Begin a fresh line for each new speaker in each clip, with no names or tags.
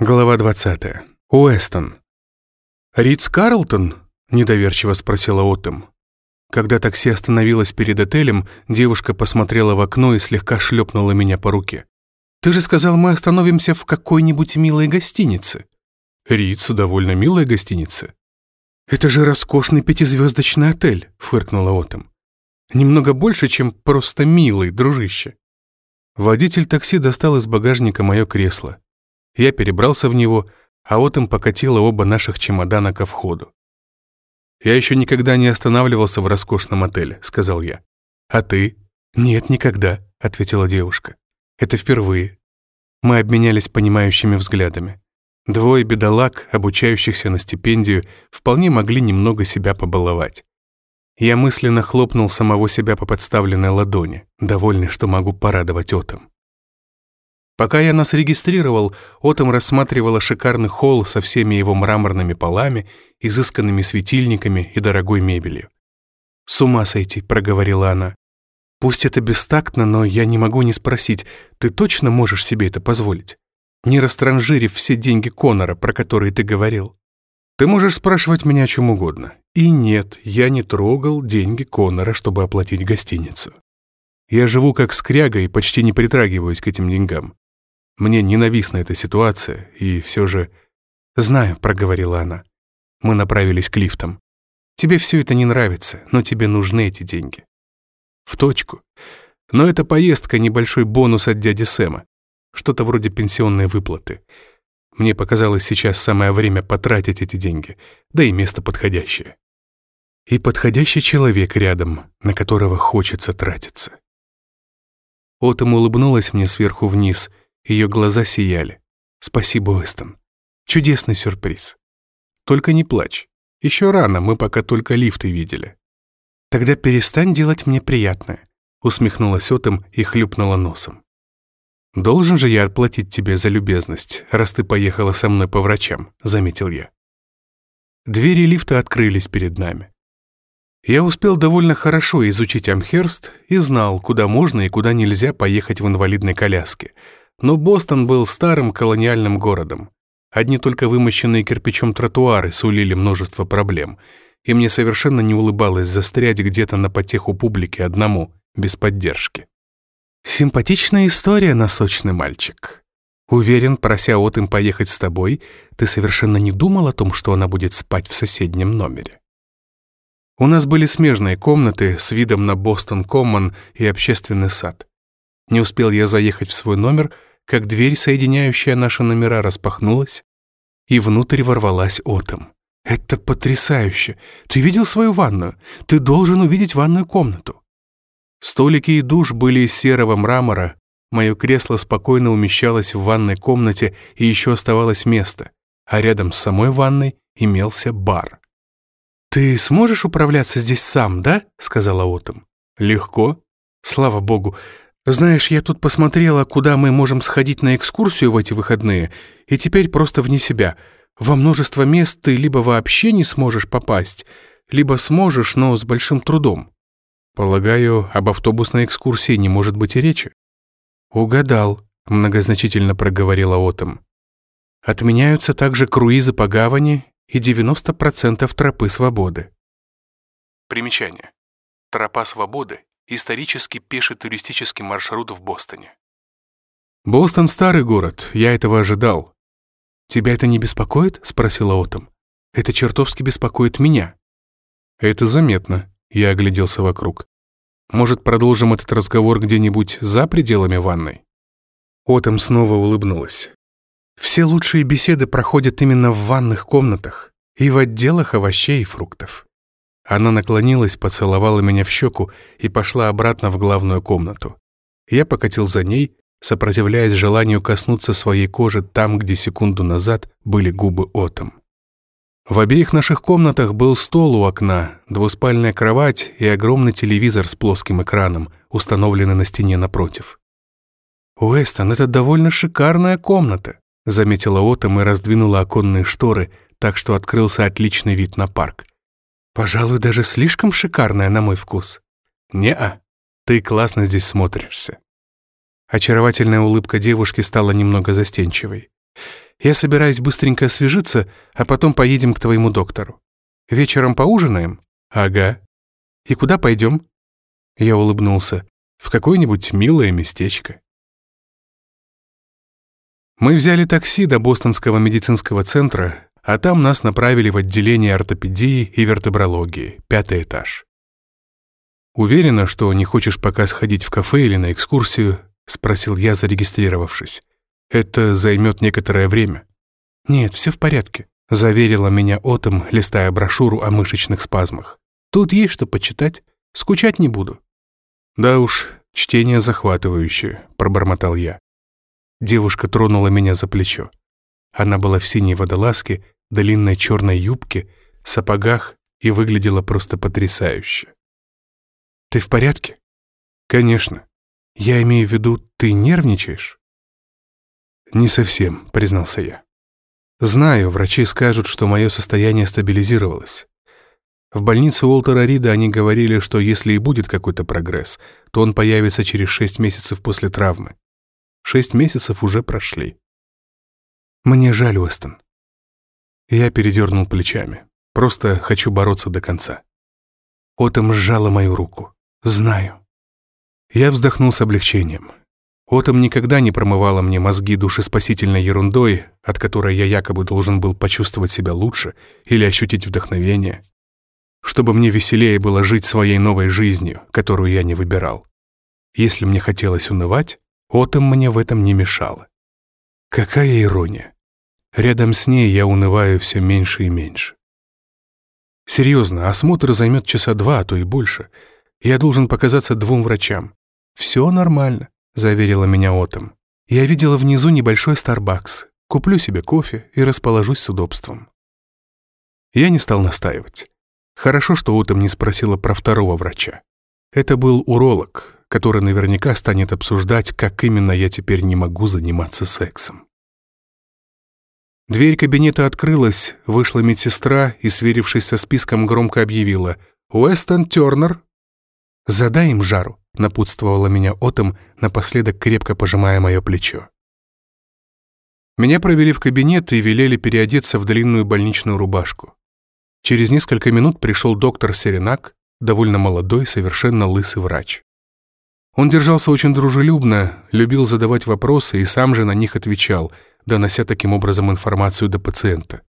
Глава 20. Уэстон. «Ридс Карлтон?» — недоверчиво спросила Оттем. Когда такси остановилось перед отелем, девушка посмотрела в окно и слегка шлепнула меня по руке. «Ты же сказал, мы остановимся в какой-нибудь милой гостинице». «Ридс — довольно милая гостиница». «Это же роскошный пятизвездочный отель», — фыркнула Оттем. «Немного больше, чем просто милый, дружище». Водитель такси достал из багажника мое кресло. Я перебрался в него, а вот им покатило оба наших чемодана ко входу. «Я еще никогда не останавливался в роскошном отеле», — сказал я. «А ты?» «Нет, никогда», — ответила девушка. «Это впервые». Мы обменялись понимающими взглядами. Двое бедолаг, обучающихся на стипендию, вполне могли немного себя побаловать. Я мысленно хлопнул самого себя по подставленной ладони, довольный, что могу порадовать Отом. Пока я нас регистрировал, Отом рассматривала шикарный холл со всеми его мраморными полами, изысканными светильниками и дорогой мебелью. «С ума сойти», — проговорила она. «Пусть это бестактно, но я не могу не спросить, ты точно можешь себе это позволить? Не растранжирив все деньги Конора, про которые ты говорил. Ты можешь спрашивать меня о чем угодно. И нет, я не трогал деньги Конора, чтобы оплатить гостиницу. Я живу как скряга и почти не притрагиваюсь к этим деньгам. Мне ненавистна эта ситуация, и все же... «Знаю», — проговорила она. Мы направились к лифтам. «Тебе все это не нравится, но тебе нужны эти деньги». В точку. Но эта поездка — небольшой бонус от дяди Сэма. Что-то вроде пенсионной выплаты. Мне показалось сейчас самое время потратить эти деньги, да и место подходящее. И подходящий человек рядом, на которого хочется тратиться. Отом улыбнулась мне сверху вниз — ее глаза сияли. «Спасибо, Уэстон. Чудесный сюрприз. Только не плачь. Еще рано, мы пока только лифты видели». «Тогда перестань делать мне приятное», усмехнулась Отом и хлюпнула носом. «Должен же я отплатить тебе за любезность, раз ты поехала со мной по врачам», заметил я. Двери лифта открылись перед нами. Я успел довольно хорошо изучить Амхерст и знал, куда можно и куда нельзя поехать в инвалидной коляске — но Бостон был старым колониальным городом. Одни только вымощенные кирпичом тротуары сулили множество проблем, и мне совершенно не улыбалось застрять где-то на потеху публики одному, без поддержки. «Симпатичная история, носочный мальчик. Уверен, прося от им поехать с тобой, ты совершенно не думал о том, что она будет спать в соседнем номере». У нас были смежные комнаты с видом на Бостон-Коммон и общественный сад. Не успел я заехать в свой номер — как дверь, соединяющая наши номера, распахнулась, и внутрь ворвалась Отом. «Это потрясающе! Ты видел свою ванную? Ты должен увидеть ванную комнату!» Столики и душ были из серого мрамора, мое кресло спокойно умещалось в ванной комнате и еще оставалось место, а рядом с самой ванной имелся бар. «Ты сможешь управляться здесь сам, да?» — сказала Отом. «Легко. Слава богу, знаешь, я тут посмотрела, куда мы можем сходить на экскурсию в эти выходные, и теперь просто вне себя. Во множество мест ты либо вообще не сможешь попасть, либо сможешь, но с большим трудом. Полагаю, об автобусной экскурсии не может быть и речи. Угадал, многозначительно проговорила Отом. Отменяются также круизы по гавани и 90% тропы свободы. Примечание. Тропа свободы исторический пеший туристический маршрут в Бостоне. «Бостон — старый город, я этого ожидал». «Тебя это не беспокоит?» — спросила Отом. «Это чертовски беспокоит меня». «Это заметно», — я огляделся вокруг. «Может, продолжим этот разговор где-нибудь за пределами ванной?» Отом снова улыбнулась. «Все лучшие беседы проходят именно в ванных комнатах и в отделах овощей и фруктов. Она наклонилась, поцеловала меня в щеку и пошла обратно в главную комнату. Я покатил за ней, сопротивляясь желанию коснуться своей кожи там, где секунду назад были губы Отом. В обеих наших комнатах был стол у окна, двуспальная кровать и огромный телевизор с плоским экраном, установленный на стене напротив. «Уэстон, это довольно шикарная комната», заметила Отом и раздвинула оконные шторы, так что открылся отличный вид на парк. Пожалуй, даже слишком шикарная на мой вкус. Не-а, ты классно здесь смотришься. Очаровательная улыбка девушки стала немного застенчивой. Я собираюсь быстренько освежиться, а потом поедем к твоему доктору. Вечером поужинаем? Ага. И куда пойдем? Я улыбнулся. В какое-нибудь милое местечко. Мы взяли такси до Бостонского медицинского центра, а там нас направили в отделение ортопедии и вертебрологии, пятый этаж. «Уверена, что не хочешь пока сходить в кафе или на экскурсию?» — спросил я, зарегистрировавшись. «Это займет некоторое время». «Нет, все в порядке», — заверила меня Отом, листая брошюру о мышечных спазмах. «Тут есть что почитать. Скучать не буду». «Да уж, чтение захватывающее», — пробормотал я. Девушка тронула меня за плечо. Она была в синей водолазке, длинной черной юбке, сапогах и выглядела просто потрясающе. «Ты в порядке?» «Конечно. Я имею в виду, ты нервничаешь?» «Не совсем», — признался я. «Знаю, врачи скажут, что мое состояние стабилизировалось. В больнице Уолтера Рида они говорили, что если и будет какой-то прогресс, то он появится через шесть месяцев после травмы. Шесть месяцев уже прошли. Мне жаль, Уэстон. Я передернул плечами. Просто хочу бороться до конца. Отом сжала мою руку. Знаю. Я вздохнул с облегчением. Отом никогда не промывала мне мозги душеспасительной ерундой, от которой я якобы должен был почувствовать себя лучше или ощутить вдохновение. Чтобы мне веселее было жить своей новой жизнью, которую я не выбирал. Если мне хотелось унывать, Отом мне в этом не мешало. Какая ирония. Рядом с ней я унываю все меньше и меньше. Серьезно, осмотр займет часа два, а то и больше. Я должен показаться двум врачам. Все нормально, заверила меня Отом. Я видела внизу небольшой Starbucks. Куплю себе кофе и расположусь с удобством. Я не стал настаивать. Хорошо, что Отом не спросила про второго врача. Это был уролог, который наверняка станет обсуждать, как именно я теперь не могу заниматься сексом. Дверь кабинета открылась, вышла медсестра и, сверившись со списком, громко объявила «Уэстон Тёрнер». «Задай им жару», — напутствовала меня Отом, напоследок крепко пожимая мое плечо. Меня провели в кабинет и велели переодеться в длинную больничную рубашку. Через несколько минут пришел доктор Серенак, довольно молодой, совершенно лысый врач. Он держался очень дружелюбно, любил задавать вопросы и сам же на них отвечал, донося таким образом информацию до пациента.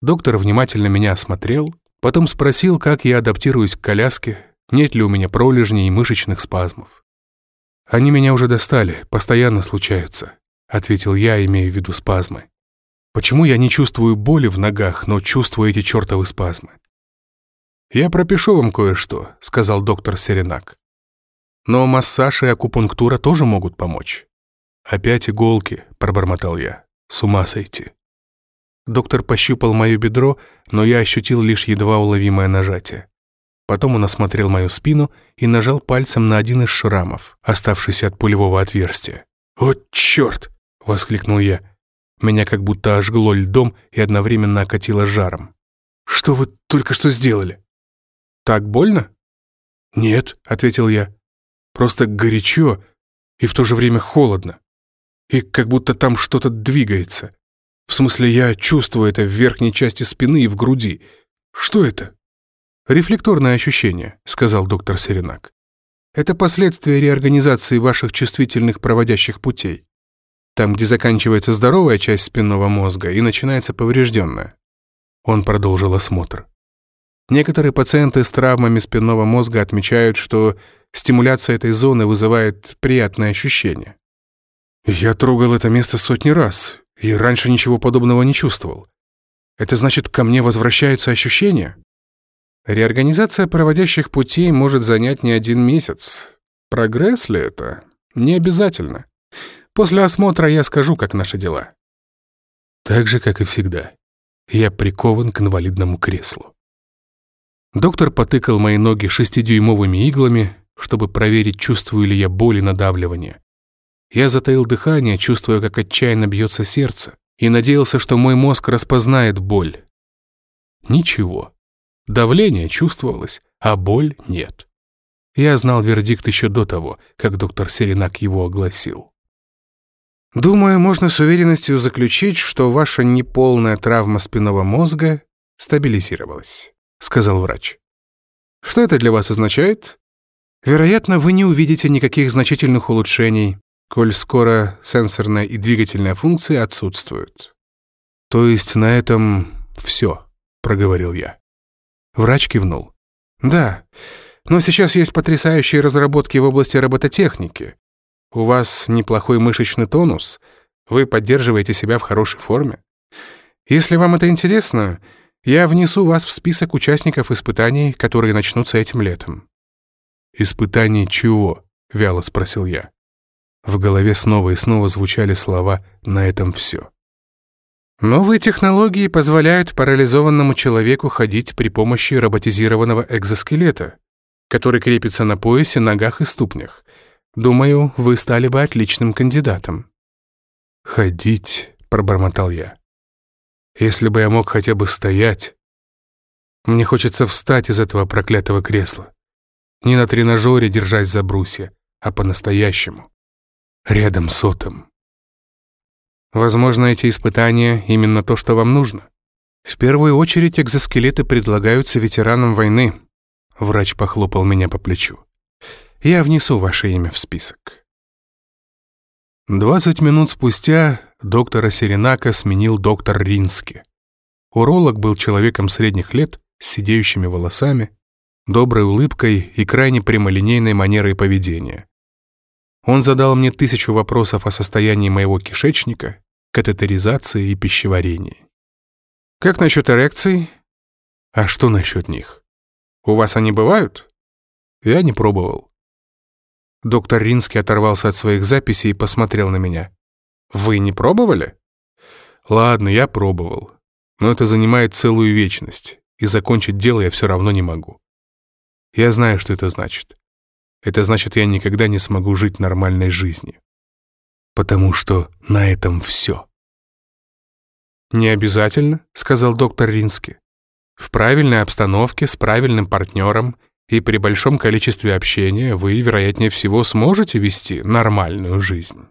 Доктор внимательно меня осмотрел, потом спросил, как я адаптируюсь к коляске, нет ли у меня пролежней и мышечных спазмов. «Они меня уже достали, постоянно случаются», — ответил я, имея в виду спазмы. «Почему я не чувствую боли в ногах, но чувствую эти чертовы спазмы?» «Я пропишу вам кое-что», — сказал доктор Серенак. Но массаж и акупунктура тоже могут помочь. «Опять иголки», — пробормотал я. «С ума сойти». Доктор пощупал мое бедро, но я ощутил лишь едва уловимое нажатие. Потом он осмотрел мою спину и нажал пальцем на один из шрамов, оставшийся от пулевого отверстия. «О, черт!» — воскликнул я. Меня как будто ожгло льдом и одновременно окатило жаром. «Что вы только что сделали?» «Так больно?» «Нет», — ответил я. Просто горячо и в то же время холодно. И как будто там что-то двигается. В смысле, я чувствую это в верхней части спины и в груди. Что это? «Рефлекторное ощущение», — сказал доктор Серенак. «Это последствия реорганизации ваших чувствительных проводящих путей. Там, где заканчивается здоровая часть спинного мозга и начинается поврежденная». Он продолжил осмотр. Некоторые пациенты с травмами спинного мозга отмечают, что стимуляция этой зоны вызывает приятное ощущение. Я трогал это место сотни раз и раньше ничего подобного не чувствовал. Это значит, ко мне возвращаются ощущения? Реорганизация проводящих путей может занять не один месяц. Прогресс ли это? Не обязательно. После осмотра я скажу, как наши дела. Так же, как и всегда. Я прикован к инвалидному креслу. Доктор потыкал мои ноги шестидюймовыми иглами, чтобы проверить, чувствую ли я боль и надавливание. Я затаил дыхание, чувствуя, как отчаянно бьется сердце, и надеялся, что мой мозг распознает боль. Ничего. Давление чувствовалось, а боль нет. Я знал вердикт еще до того, как доктор Серенак его огласил. «Думаю, можно с уверенностью заключить, что ваша неполная травма спинного мозга стабилизировалась», — сказал врач. «Что это для вас означает?» «Вероятно, вы не увидите никаких значительных улучшений, коль скоро сенсорная и двигательная функции отсутствуют». «То есть на этом все», — проговорил я. Врач кивнул. «Да, но сейчас есть потрясающие разработки в области робототехники. У вас неплохой мышечный тонус, вы поддерживаете себя в хорошей форме. Если вам это интересно, я внесу вас в список участников испытаний, которые начнутся этим летом». «Испытаний чего?» — вяло спросил я. В голове снова и снова звучали слова «на этом все». Новые технологии позволяют парализованному человеку ходить при помощи роботизированного экзоскелета, который крепится на поясе, ногах и ступнях. Думаю, вы стали бы отличным кандидатом». «Ходить», — пробормотал я. «Если бы я мог хотя бы стоять. Мне хочется встать из этого проклятого кресла. Не на тренажере держась за брусья, а по-настоящему. Рядом с Отом». Возможно, эти испытания именно то, что вам нужно. В первую очередь экзоскелеты предлагаются ветеранам войны. Врач похлопал меня по плечу. Я внесу ваше имя в список. Двадцать минут спустя доктора Серенака сменил доктор Рински. Уролог был человеком средних лет с сидеющими волосами, доброй улыбкой и крайне прямолинейной манерой поведения. Он задал мне тысячу вопросов о состоянии моего кишечника, катетеризации и пищеварении. «Как насчет эрекций?» «А что насчет них? У вас они бывают?» «Я не пробовал. Доктор Ринский оторвался от своих записей и посмотрел на меня. «Вы не пробовали?» «Ладно, я пробовал. Но это занимает целую вечность, и закончить дело я все равно не могу. Я знаю, что это значит. Это значит, я никогда не смогу жить нормальной жизнью. Потому что на этом все». «Не обязательно», — сказал доктор Ринский. «В правильной обстановке, с правильным партнером — и при большом количестве общения вы, вероятнее всего, сможете вести нормальную жизнь.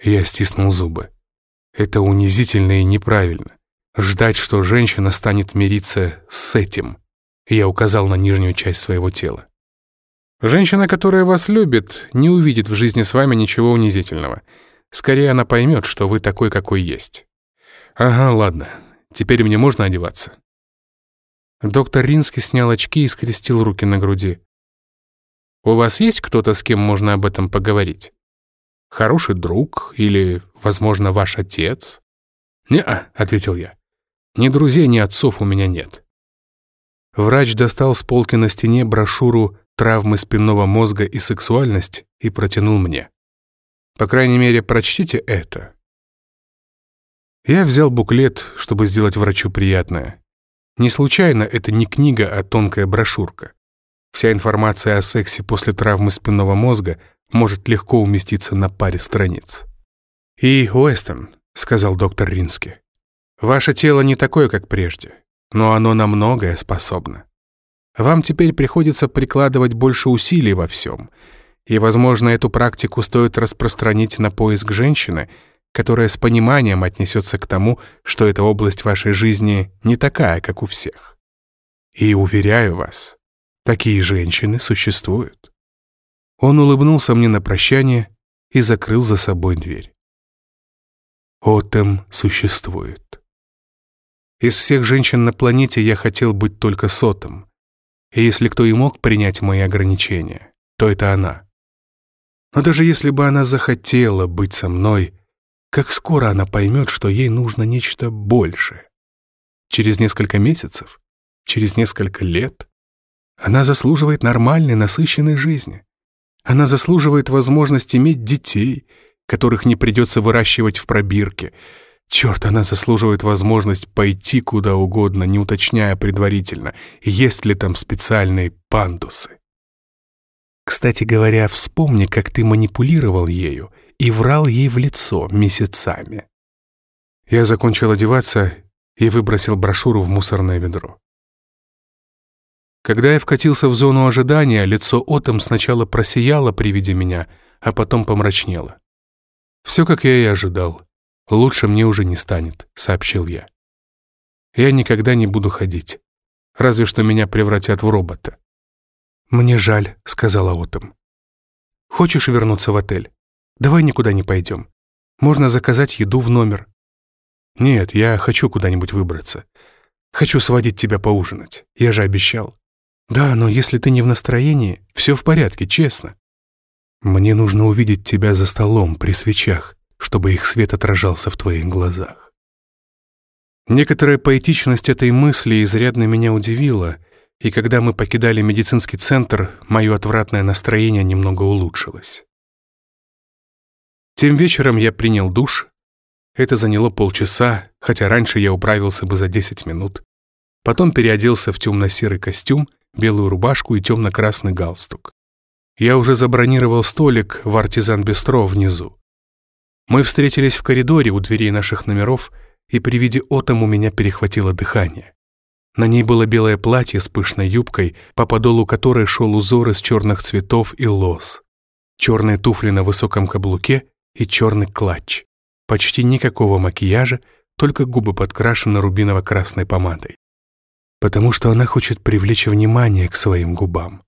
Я стиснул зубы. Это унизительно и неправильно. Ждать, что женщина станет мириться с этим. Я указал на нижнюю часть своего тела. Женщина, которая вас любит, не увидит в жизни с вами ничего унизительного. Скорее она поймет, что вы такой, какой есть. Ага, ладно. Теперь мне можно одеваться? Доктор Ринский снял очки и скрестил руки на груди. «У вас есть кто-то, с кем можно об этом поговорить? Хороший друг или, возможно, ваш отец?» «Не-а», — ответил я. «Ни друзей, ни отцов у меня нет». Врач достал с полки на стене брошюру «Травмы спинного мозга и сексуальность» и протянул мне. «По крайней мере, прочтите это». Я взял буклет, чтобы сделать врачу приятное. Не случайно это не книга, а тонкая брошюрка. Вся информация о сексе после травмы спинного мозга может легко уместиться на паре страниц. «И, Уэстон», — сказал доктор Рински, — «ваше тело не такое, как прежде, но оно на многое способно. Вам теперь приходится прикладывать больше усилий во всем, и, возможно, эту практику стоит распространить на поиск женщины, которая с пониманием отнесется к тому, что эта область вашей жизни не такая, как у всех. И уверяю вас, такие женщины существуют. Он улыбнулся мне на прощание и закрыл за собой дверь. Отем существует. Из всех женщин на планете я хотел быть только сотом. И если кто и мог принять мои ограничения, то это она. Но даже если бы она захотела быть со мной, как скоро она поймет, что ей нужно нечто большее? Через несколько месяцев? Через несколько лет? Она заслуживает нормальной, насыщенной жизни. Она заслуживает возможность иметь детей, которых не придется выращивать в пробирке. Черт, она заслуживает возможность пойти куда угодно, не уточняя предварительно, есть ли там специальные пандусы. Кстати говоря, вспомни, как ты манипулировал ею и врал ей в лицо месяцами. Я закончил одеваться и выбросил брошюру в мусорное ведро. Когда я вкатился в зону ожидания, лицо Отом сначала просияло при виде меня, а потом помрачнело. Все, как я и ожидал. Лучше мне уже не станет», — сообщил я. «Я никогда не буду ходить. Разве что меня превратят в робота». «Мне жаль», — сказала Отом. «Хочешь вернуться в отель? Давай никуда не пойдем. Можно заказать еду в номер». «Нет, я хочу куда-нибудь выбраться. Хочу сводить тебя поужинать. Я же обещал». «Да, но если ты не в настроении, все в порядке, честно». «Мне нужно увидеть тебя за столом при свечах, чтобы их свет отражался в твоих глазах». Некоторая поэтичность этой мысли изрядно меня удивила — и когда мы покидали медицинский центр, мое отвратное настроение немного улучшилось. Тем вечером я принял душ. Это заняло полчаса, хотя раньше я управился бы за 10 минут. Потом переоделся в темно-серый костюм, белую рубашку и темно-красный галстук. Я уже забронировал столик в артизан-бистро внизу. Мы встретились в коридоре у дверей наших номеров, и при виде Отом у меня перехватило дыхание. На ней было белое платье с пышной юбкой, по подолу которой шел узор из черных цветов и лос. Черные туфли на высоком каблуке и черный клатч. Почти никакого макияжа, только губы подкрашены рубиново-красной помадой. Потому что она хочет привлечь внимание к своим губам.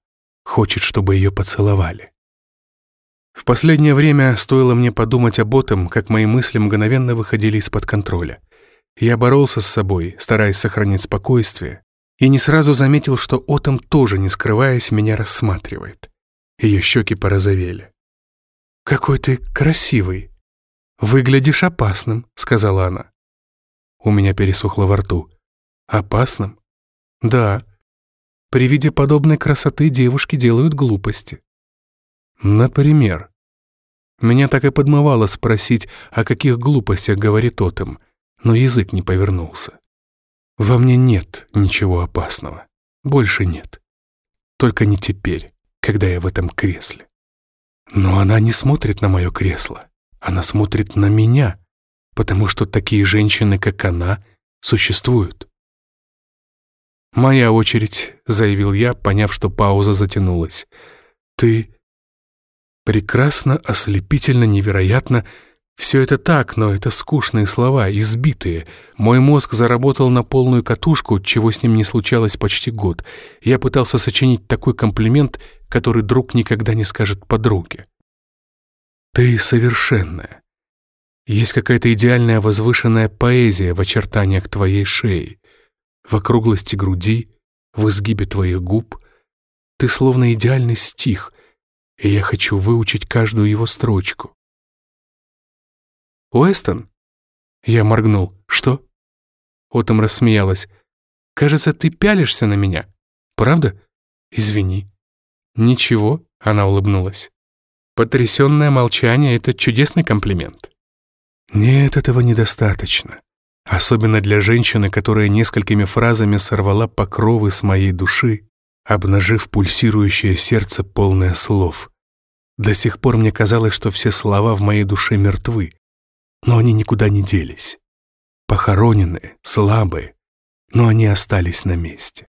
Хочет, чтобы ее поцеловали. В последнее время стоило мне подумать об этом, как мои мысли мгновенно выходили из-под контроля. Я боролся с собой, стараясь сохранить спокойствие, и не сразу заметил, что Отом тоже, не скрываясь, меня рассматривает. Ее щеки порозовели. «Какой ты красивый! Выглядишь опасным», — сказала она. У меня пересохло во рту. «Опасным?» «Да. При виде подобной красоты девушки делают глупости». «Например?» Меня так и подмывало спросить, о каких глупостях говорит Отом, но язык не повернулся. Во мне нет ничего опасного. Больше нет. Только не теперь, когда я в этом кресле. Но она не смотрит на мое кресло. Она смотрит на меня, потому что такие женщины, как она, существуют. «Моя очередь», — заявил я, поняв, что пауза затянулась. «Ты прекрасно, ослепительно, невероятно, все это так, но это скучные слова, избитые. Мой мозг заработал на полную катушку, чего с ним не случалось почти год. Я пытался сочинить такой комплимент, который друг никогда не скажет подруге. «Ты совершенная. Есть какая-то идеальная возвышенная поэзия в очертаниях твоей шеи, в округлости груди, в изгибе твоих губ. Ты словно идеальный стих, и я хочу выучить каждую его строчку. «Уэстон?» Я моргнул. «Что?» Отом рассмеялась. «Кажется, ты пялишься на меня. Правда? Извини». «Ничего», — она улыбнулась. «Потрясенное молчание — это чудесный комплимент». «Нет, этого недостаточно. Особенно для женщины, которая несколькими фразами сорвала покровы с моей души, обнажив пульсирующее сердце, полное слов. До сих пор мне казалось, что все слова в моей душе мертвы, но они никуда не делись. Похороненные, слабые, но они остались на месте.